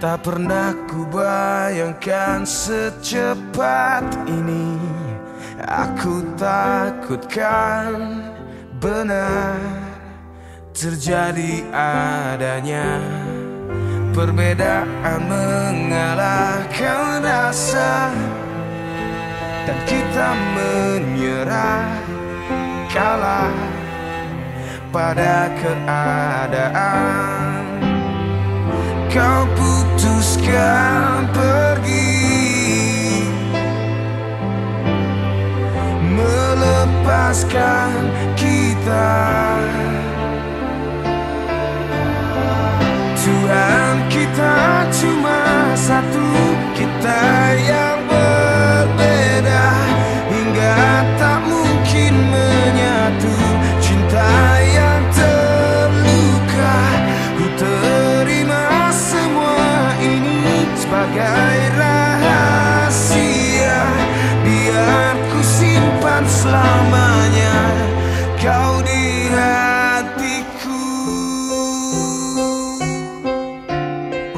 Tak pernah ku bayangkan secepat ini. Aku takutkan benar terjadi adanya Perbedaan mengalahkan rasa. Dan kita menyerah kalah pada keadaan Kau putuskan pergi. Melepaskan kita Sebagai rahasia. Biar ku simpan selamanya Kau di hatiku.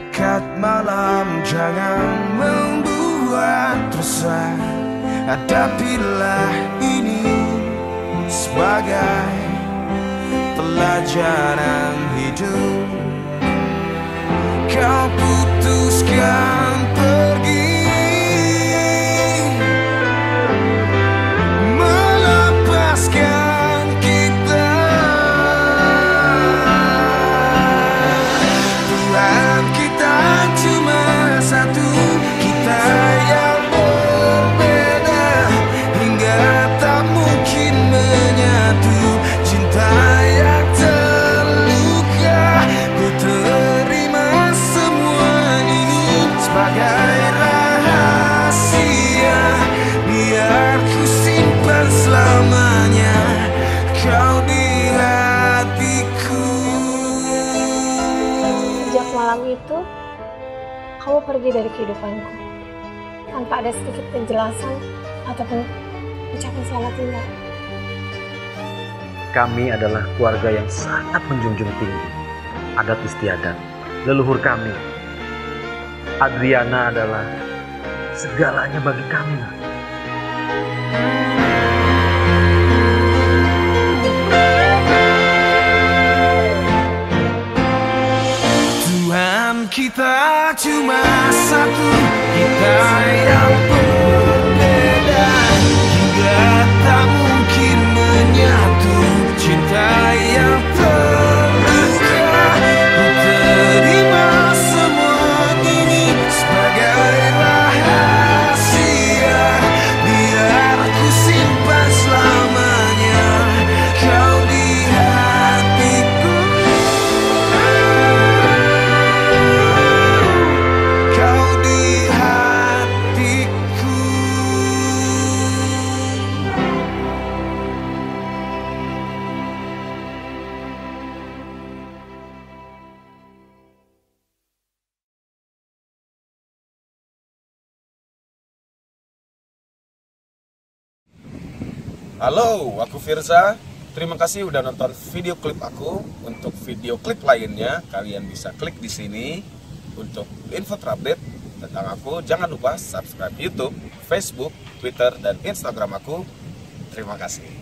Pekat malam jangan membuat resah Hadapilah ini sebagai pelajaran hidup. Kau itu, kamu pergi dari kehidupanku tanpa ada sedikit penjelasan ataupun ucapan selamat tinggal. Kami adalah keluarga yang sangat menjunjung tinggi adat istiadat leluhur kami. Adriana adalah segalanya bagi kami. Nak. Cuma satu Kita yang Halo, aku Firza. Terima kasih udah nonton video klip aku. Untuk video klip lainnya, kalian bisa klik di sini untuk info terupdate tentang aku. Jangan lupa subscribe YouTube, Facebook, Twitter, dan Instagram aku. Terima kasih.